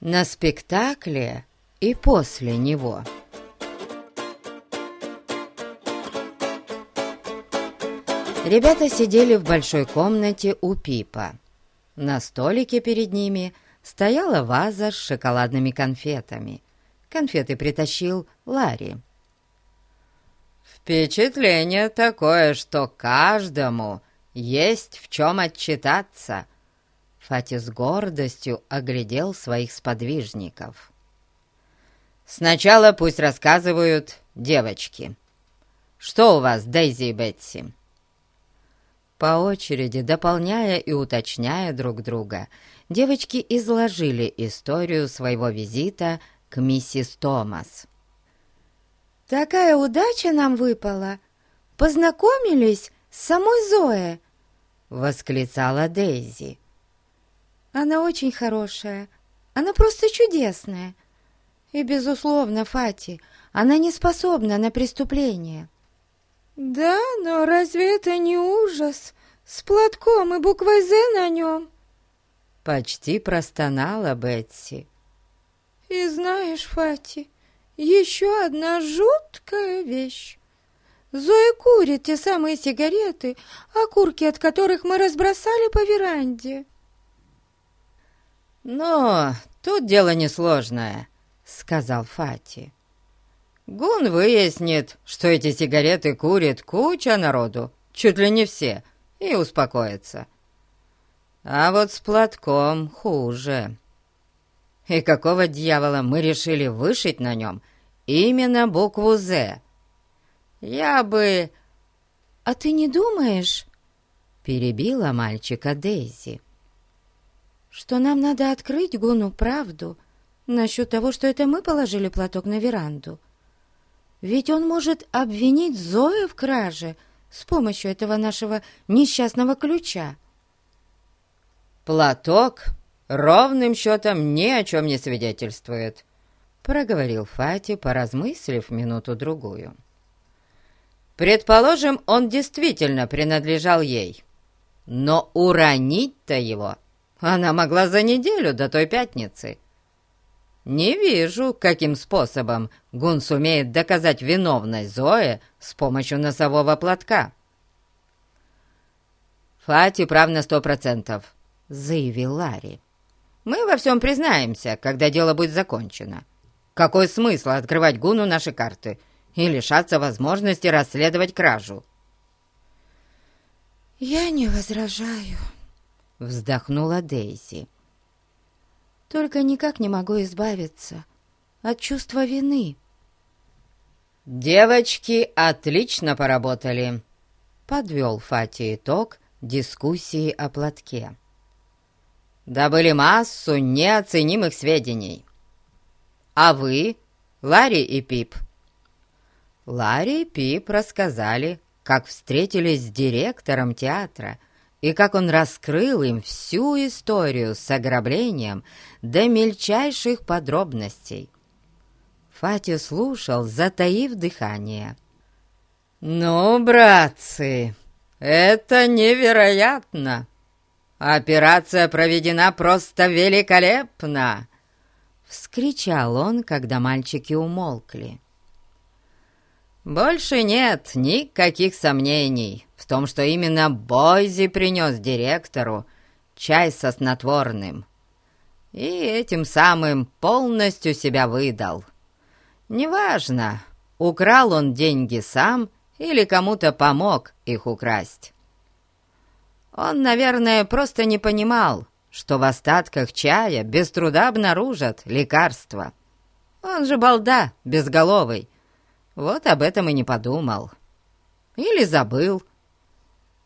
на спектакле и после него. Ребята сидели в большой комнате у Пипа. На столике перед ними стояла ваза с шоколадными конфетами. Конфеты притащил Ларри. «Впечатление такое, что каждому есть в чем отчитаться», Фати с гордостью оглядел своих сподвижников. «Сначала пусть рассказывают девочки. Что у вас, Дейзи и Бетси?» По очереди, дополняя и уточняя друг друга, девочки изложили историю своего визита к миссис Томас. «Такая удача нам выпала! Познакомились с самой Зоей!» — восклицала Дейзи. Она очень хорошая. Она просто чудесная. И, безусловно, Фати, она не способна на преступление. Да, но разве это не ужас? С платком и буквой «З» на нем. Почти простонала Бетси. И знаешь, Фати, еще одна жуткая вещь. Зоя курит те самые сигареты, окурки от которых мы разбросали по веранде. «Но тут дело несложное», — сказал Фати. «Гун выяснит, что эти сигареты курит куча народу, чуть ли не все, и успокоится. А вот с платком хуже. И какого дьявола мы решили вышить на нем именно букву «З»? Я бы...» «А ты не думаешь?» — перебила мальчика Дейзи что нам надо открыть Гуну правду насчет того, что это мы положили платок на веранду. Ведь он может обвинить Зою в краже с помощью этого нашего несчастного ключа. «Платок ровным счетом ни о чем не свидетельствует», — проговорил Фати, поразмыслив минуту-другую. «Предположим, он действительно принадлежал ей, но уронить-то его она могла за неделю до той пятницы. Не вижу, каким способом Гун сумеет доказать виновность Зои с помощью носового платка. «Фати прав на сто процентов», — заявил Ларри. «Мы во всем признаемся, когда дело будет закончено. Какой смысл открывать Гуну наши карты и лишаться возможности расследовать кражу?» «Я не возражаю», вздохнула Дейзи. «Только никак не могу избавиться от чувства вины». «Девочки отлично поработали», — подвел Фати итог дискуссии о платке. «Добыли массу неоценимых сведений. А вы, Ларри и Пип?» Ларри и Пип рассказали, как встретились с директором театра — и как он раскрыл им всю историю с ограблением до мельчайших подробностей. Фати слушал, затаив дыхание. «Ну, братцы, это невероятно! Операция проведена просто великолепно!» Вскричал он, когда мальчики умолкли. «Больше нет никаких сомнений в том, что именно Бойзи принес директору чай со снотворным и этим самым полностью себя выдал. Неважно, украл он деньги сам или кому-то помог их украсть. Он, наверное, просто не понимал, что в остатках чая без труда обнаружат лекарство. Он же балда, безголовый, вот об этом и не подумал. Или забыл.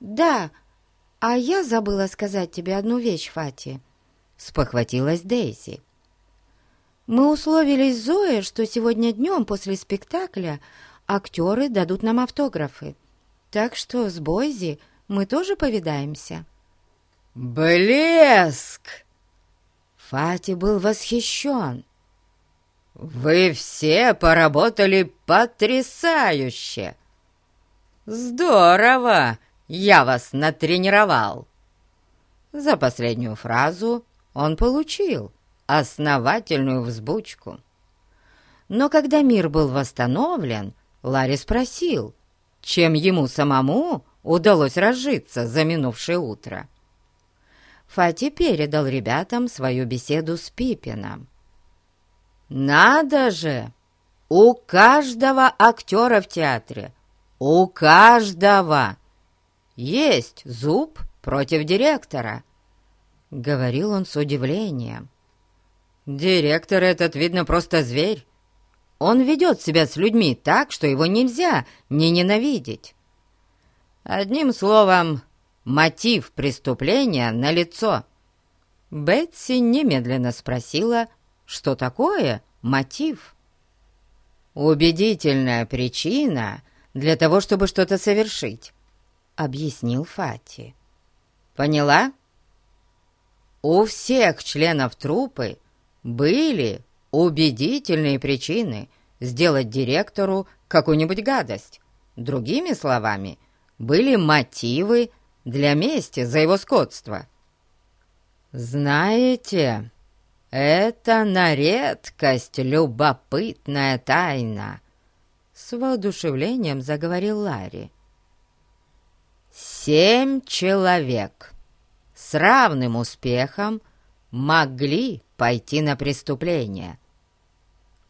«Да, а я забыла сказать тебе одну вещь, Фати», — спохватилась Дейзи. «Мы условились с Зоей, что сегодня днем после спектакля актеры дадут нам автографы. Так что с Бойзи мы тоже повидаемся». «Блеск!» Фати был восхищен. «Вы все поработали потрясающе! Здорово! Я вас натренировал!» За последнюю фразу он получил основательную взбучку. Но когда мир был восстановлен, Ларри спросил, чем ему самому удалось разжиться за минувшее утро. Фати передал ребятам свою беседу с Пипином. «Надо же! У каждого актера в театре, у каждого есть зуб против директора», — говорил он с удивлением. «Директор этот, видно, просто зверь. Он ведет себя с людьми так, что его нельзя не ненавидеть. Одним словом, мотив преступления налицо». Бетси немедленно спросила, что такое мотив. «Убедительная причина для того, чтобы что-то совершить», — объяснил Фати. «Поняла?» У всех членов трупы были убедительные причины сделать директору какую-нибудь гадость. Другими словами, были мотивы для мести за его скотство. «Знаете, это на редкость любопытная тайна», — с воодушевлением заговорил Ларри. «Семь человек с равным успехом могли пойти на преступление.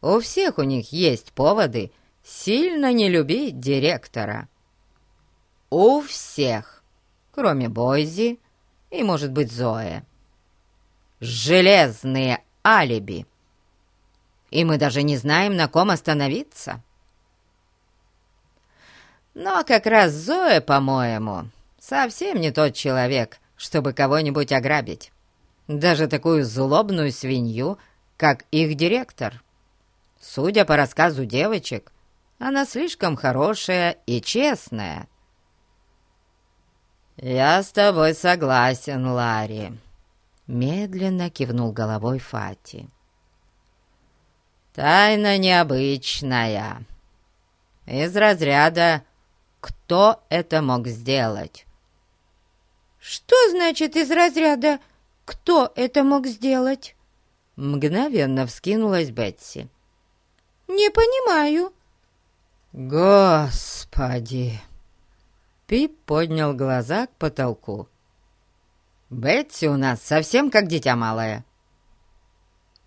У всех у них есть поводы сильно не любить директора. У всех, кроме Бойзи и, может быть, Зои. Железные алиби. И мы даже не знаем, на ком остановиться. Но как раз Зоя, по-моему, совсем не тот человек, чтобы кого-нибудь ограбить даже такую злобную свинью, как их директор. Судя по рассказу девочек, она слишком хорошая и честная. «Я с тобой согласен, Ларри», — медленно кивнул головой Фати. «Тайна необычная. Из разряда «Кто это мог сделать?» «Что значит из разряда кто это мог сделать?» Мгновенно вскинулась Бетси. «Не понимаю». «Господи!» Пип поднял глаза к потолку. «Бетси у нас совсем как дитя малое».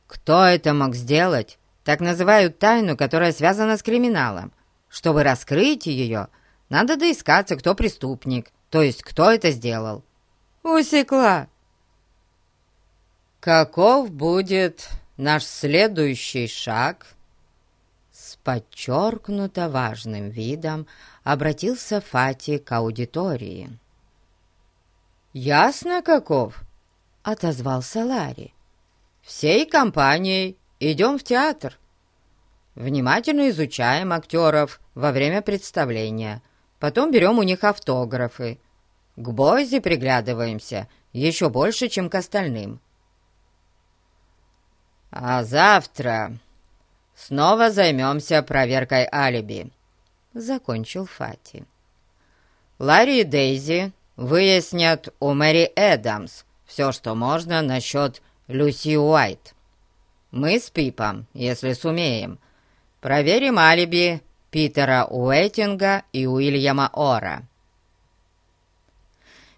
«Кто это мог сделать?» Так называют тайну, которая связана с криминалом. Чтобы раскрыть ее, надо доискаться, кто преступник, то есть кто это сделал. «Усекла!» «Каков будет наш следующий шаг?» С подчеркнуто важным видом обратился Фати к аудитории. «Ясно, каков?» — отозвался Ларри. «Всей компанией идем в театр. Внимательно изучаем актеров во время представления, потом берем у них автографы. К Бойзе приглядываемся еще больше, чем к остальным». «А завтра снова займемся проверкой алиби», — закончил Фати. «Ларри и Дейзи выяснят у Мэри Эдамс все, что можно насчет Люси Уайт. Мы с Пипом, если сумеем, проверим алиби Питера Уэйтинга и Уильяма Ора.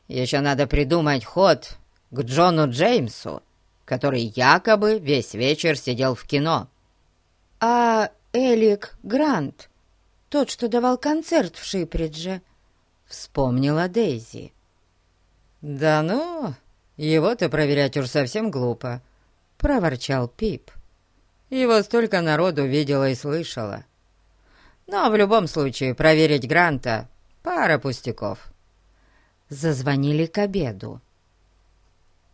Еще надо придумать ход к Джону Джеймсу который якобы весь вечер сидел в кино. «А Элик Грант, тот, что давал концерт в Шипридже», — вспомнила Дейзи. «Да ну, его-то проверять уж совсем глупо», — проворчал Пип. «Его столько народу видела и слышала. Но в любом случае проверить Гранта — пара пустяков». Зазвонили к обеду.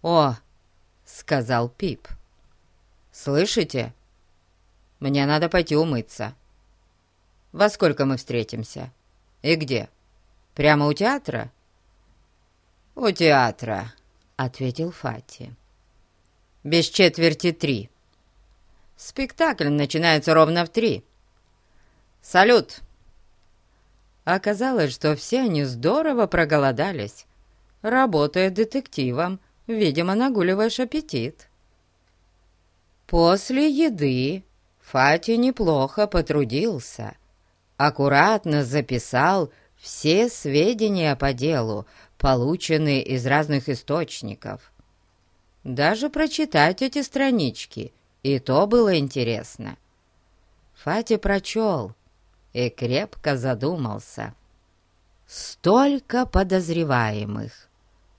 «О, — сказал Пип. «Слышите? Мне надо пойти умыться. Во сколько мы встретимся? И где? Прямо у театра?» «У театра», — ответил Фати. «Без четверти три. Спектакль начинается ровно в три. Салют!» Оказалось, что все они здорово проголодались, работая детективом, Видимо, нагуливаешь аппетит». После еды Фати неплохо потрудился, аккуратно записал все сведения по делу, полученные из разных источников. Даже прочитать эти странички, и то было интересно. Фати прочел и крепко задумался. Столько подозреваемых,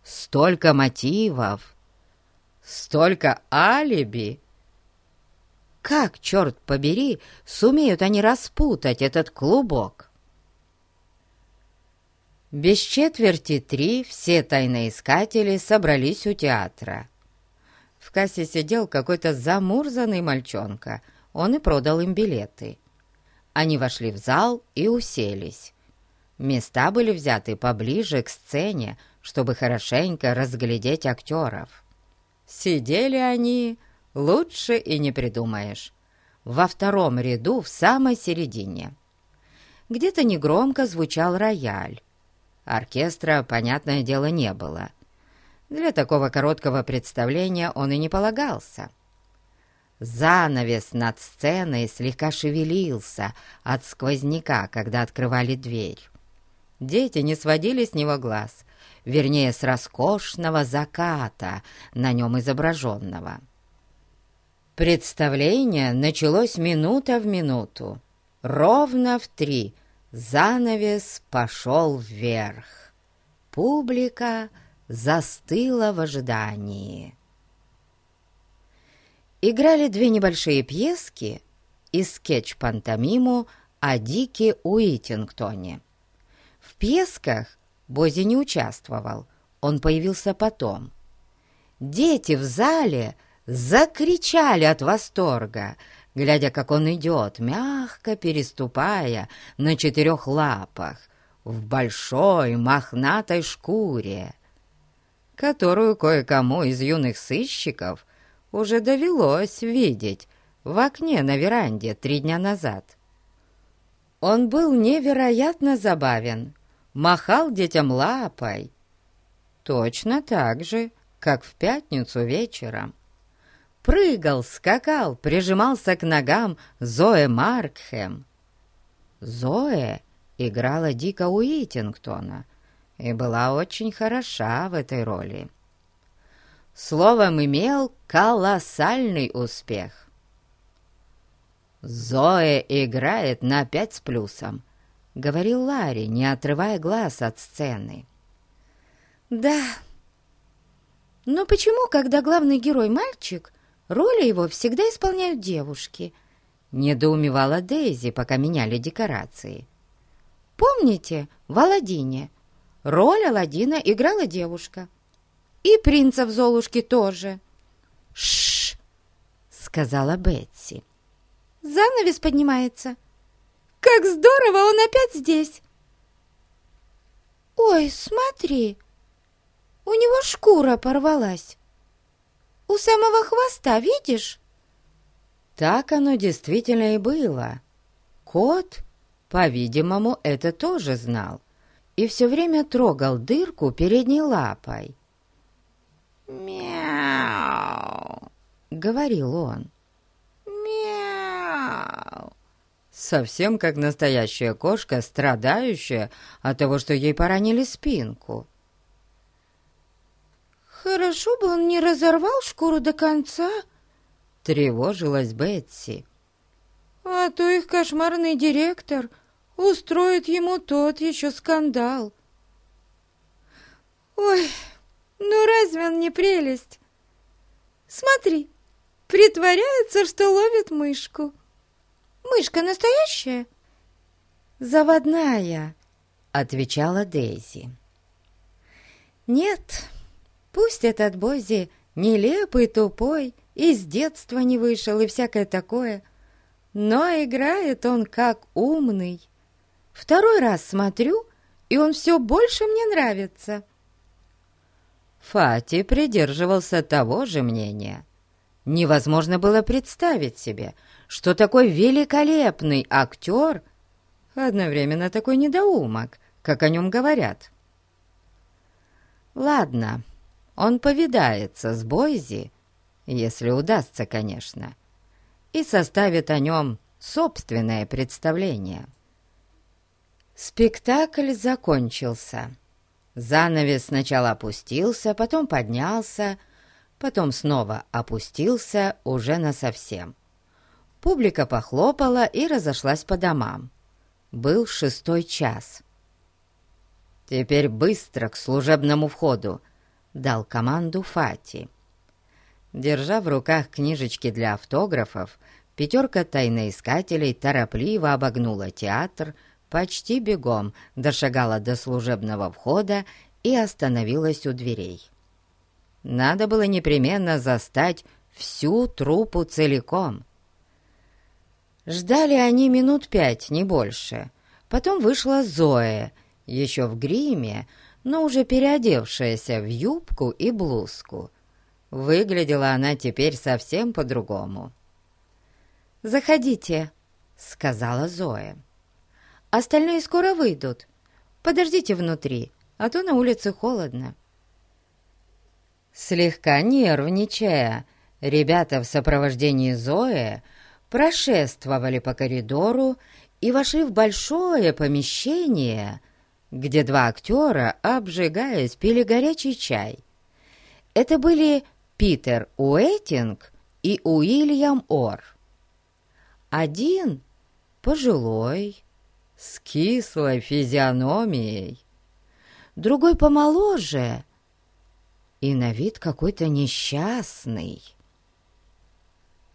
столько мотивов, столько алиби. Как, черт побери, сумеют они распутать этот клубок? Без четверти три все тайноискатели собрались у театра. В кассе сидел какой-то замурзанный мальчонка. Он и продал им билеты. Они вошли в зал и уселись. Места были взяты поближе к сцене, чтобы хорошенько разглядеть актеров. Сидели они, лучше и не придумаешь, во втором ряду в самой середине. Где-то негромко звучал рояль. Оркестра, понятное дело, не было. Для такого короткого представления он и не полагался. Занавес над сценой слегка шевелился от сквозняка, когда открывали дверь. Дети не сводили с него глаз, вернее, с роскошного заката, на нем изображенного. Представление началось минута в минуту. Ровно в три Занавес пошел вверх. Публика застыла в ожидании. Играли две небольшие пьески и скетч-пантомиму о Дике Уитингтоне. В пьесках Бози не участвовал, он появился потом. Дети в зале закричали от восторга, глядя, как он идет, мягко переступая на четырех лапах, в большой мохнатой шкуре, которую кое-кому из юных сыщиков уже довелось видеть в окне на веранде три дня назад. Он был невероятно забавен, махал детям лапой, точно так же, как в пятницу вечером прыгал, скакал, прижимался к ногам Зоэ Маркхэм. Зоэ играла Дика Уитингтона и была очень хороша в этой роли. Словом, имел колоссальный успех. «Зоэ играет на пять с плюсом», — говорил Ларри, не отрывая глаз от сцены. «Да, но почему, когда главный герой мальчик, Роли его всегда исполняют девушки», — недоумевала Дейзи, пока меняли декорации. «Помните, в Аладдине роль Аладдина играла девушка. И принца в Золушке тоже». «Шш!» — сказала Бетси. «Занавес поднимается. Как здорово, он опять здесь!» «Ой, смотри, у него шкура порвалась!» У самого хвоста, видишь?» Так оно действительно и было. Кот, по-видимому, это тоже знал и все время трогал дырку передней лапой. «Мяу!» — говорил он. «Мяу!» Совсем как настоящая кошка, страдающая от того, что ей поранили спинку. «Хорошо бы он не разорвал шкуру до конца», — тревожилась Бетси. «А то их кошмарный директор устроит ему тот еще скандал». «Ой, ну разве он не прелесть? Смотри, притворяется, что ловит мышку. Мышка настоящая?» «Заводная», — отвечала Дейзи. «Нет». Пусть этот Бози нелепый, тупой, из детства не вышел и всякое такое, но играет он как умный. Второй раз смотрю, и он все больше мне нравится. Фати придерживался того же мнения. Невозможно было представить себе, что такой великолепный актер одновременно такой недоумок, как о нем говорят. Ладно, он повидается с Бойзи если удастся, конечно, и составит о нем собственное представление. Спектакль закончился. Занавес сначала опустился, потом поднялся, потом снова опустился уже насовсем. Публика похлопала и разошлась по домам. Был шестой час. «Теперь быстро к служебному входу», — дал команду Фати. Держа в руках книжечки для автографов, пятерка тайноискателей торопливо обогнула театр, почти бегом дошагала до служебного входа и остановилась у дверей. Надо было непременно застать всю труппу целиком. Ждали они минут пять, не больше. Потом вышла Зоя, еще в гриме, но уже переодевшаяся в юбку и блузку — Выглядела она теперь совсем по-другому. «Заходите», — сказала Зоя. «Остальные скоро выйдут. Подождите внутри, а то на улице холодно». Слегка нервничая, ребята в сопровождении Зои прошествовали по коридору и вошли в большое помещение, где два актера, обжигаясь, пили горячий чай. Это были Питер Уэттинг и Уильям Ор. Один пожилой, с кислой физиономией, другой помоложе и на вид какой-то несчастный.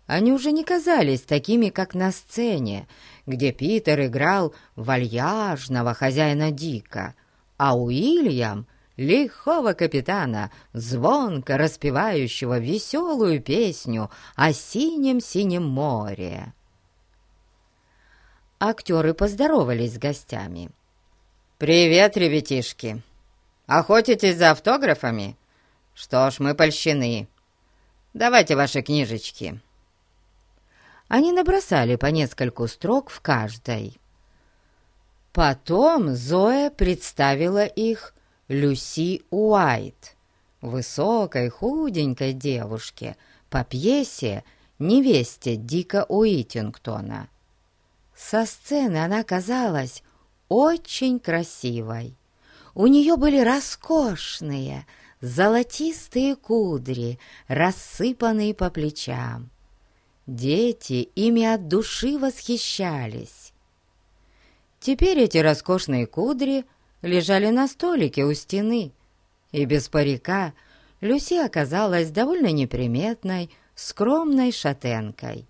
Они уже не казались такими, как на сцене, где Питер играл вальяжного хозяина Дика, а Уильям лихого капитана, звонко распевающего веселую песню о синем-синем море. Актеры поздоровались с гостями. «Привет, ребятишки! Охотитесь за автографами? Что ж, мы польщены. Давайте ваши книжечки». Они набросали по нескольку строк в каждой. Потом Зоя представила их Люси Уайт, высокой худенькой девушке по пьесе «Невесте Дика Уитингтона». Со сцены она казалась очень красивой. У нее были роскошные, золотистые кудри, рассыпанные по плечам. Дети ими от души восхищались. Теперь эти роскошные кудри лежали на столике у стены, и без парика Люси оказалась довольно неприметной, скромной шатенкой.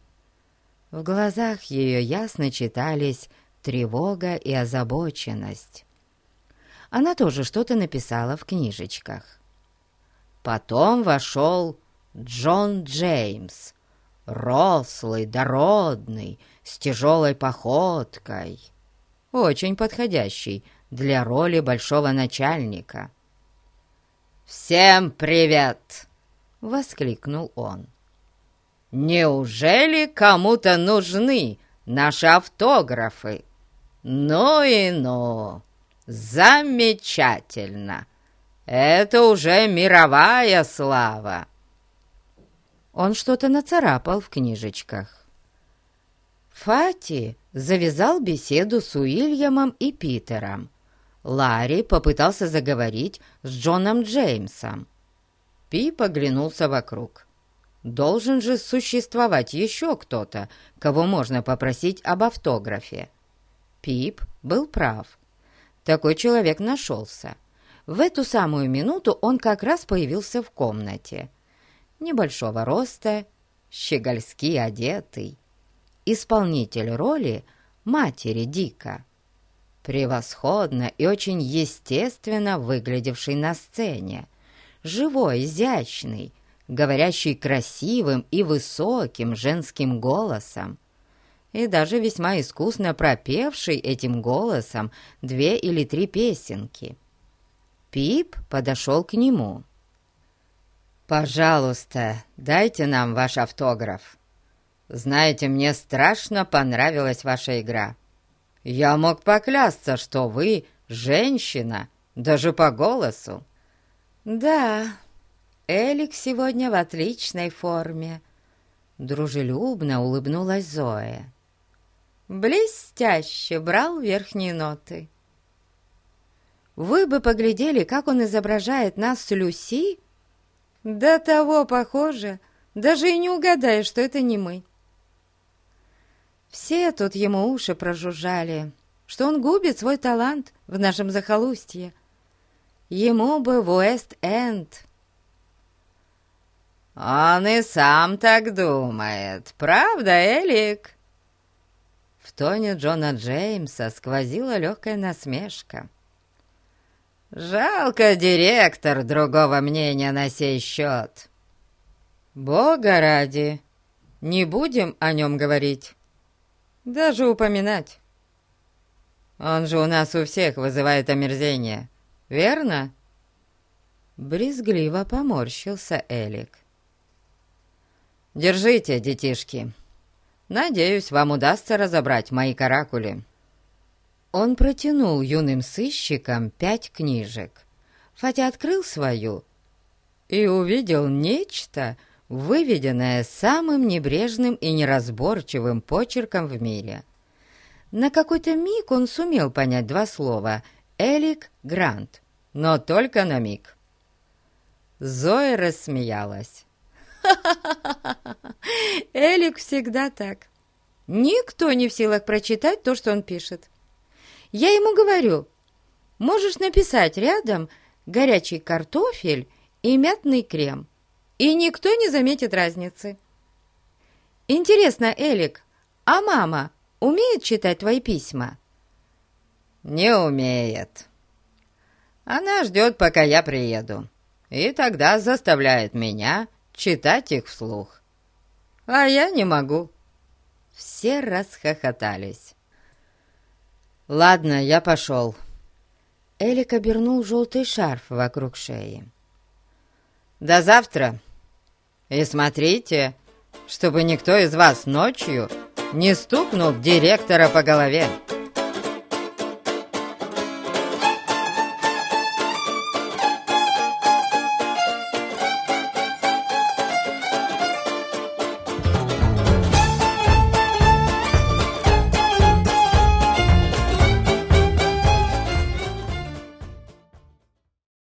В глазах ее ясно читались тревога и озабоченность. Она тоже что-то написала в книжечках. Потом вошел Джон Джеймс, рослый, дородный, с тяжелой походкой, очень подходящий для роли большого начальника. «Всем привет!» — воскликнул он. «Неужели кому-то нужны наши автографы? Ну и ну! Замечательно! Это уже мировая слава!» Он что-то нацарапал в книжечках. Фати завязал беседу с Уильямом и Питером, Ларри попытался заговорить с Джоном Джеймсом. Пип оглянулся вокруг. Должен же существовать еще кто-то, кого можно попросить об автографе. Пип был прав. Такой человек нашелся. В эту самую минуту он как раз появился в комнате. Небольшого роста, щегольски одетый. Исполнитель роли матери Дика превосходно и очень естественно выглядевший на сцене, живой, изящный, говорящий красивым и высоким женским голосом, и даже весьма искусно пропевший этим голосом две или три песенки. Пип подошел к нему. «Пожалуйста, дайте нам ваш автограф. Знаете, мне страшно понравилась ваша игра. Я мог поклясться, что вы женщина, даже по голосу». «Да, Элик сегодня в отличной форме», — дружелюбно улыбнулась Зоя. «Блестяще брал верхние ноты». «Вы бы поглядели, как он изображает нас с Люси?» «До того похоже, даже и не угадаешь, что это не мы». Все тут ему уши прожужжали, что он губит свой талант в нашем захолустье. Ему бы в Уэст-Энд. «Он и сам так думает, правда, Элик?» В тоне Джона Джеймса сквозила легкая насмешка. «Жалко, директор другого мнения на сей счет». «Бога ради, не будем о нем говорить, даже упоминать. Он же у нас у всех вызывает омерзение, верно?» Брезгливо поморщился Элик. «Держите, детишки. Надеюсь, вам удастся разобрать мои каракули». Он протянул юным сыщикам пять книжек. Фатя открыл свою и увидел нечто, выведенное самым небрежным и неразборчивым почерком в мире. На какой-то миг он сумел понять два слова «Элик Грант», но только на миг. Зоя рассмеялась. Элик всегда так. Никто не в силах прочитать то, что он пишет. Я ему говорю, можешь написать рядом горячий картофель и мятный крем, и никто не заметит разницы. Интересно, Элик, а мама умеет читать твои письма? Не умеет. Она ждет, пока я приеду, и тогда заставляет меня читать их вслух. А я не могу. Все расхохотались. «Ладно, я пошел». Элик обернул желтый шарф вокруг шеи. «До завтра. И смотрите, чтобы никто из вас ночью не стукнул директора по голове».